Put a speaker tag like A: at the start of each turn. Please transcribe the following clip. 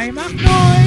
A: Ei, mach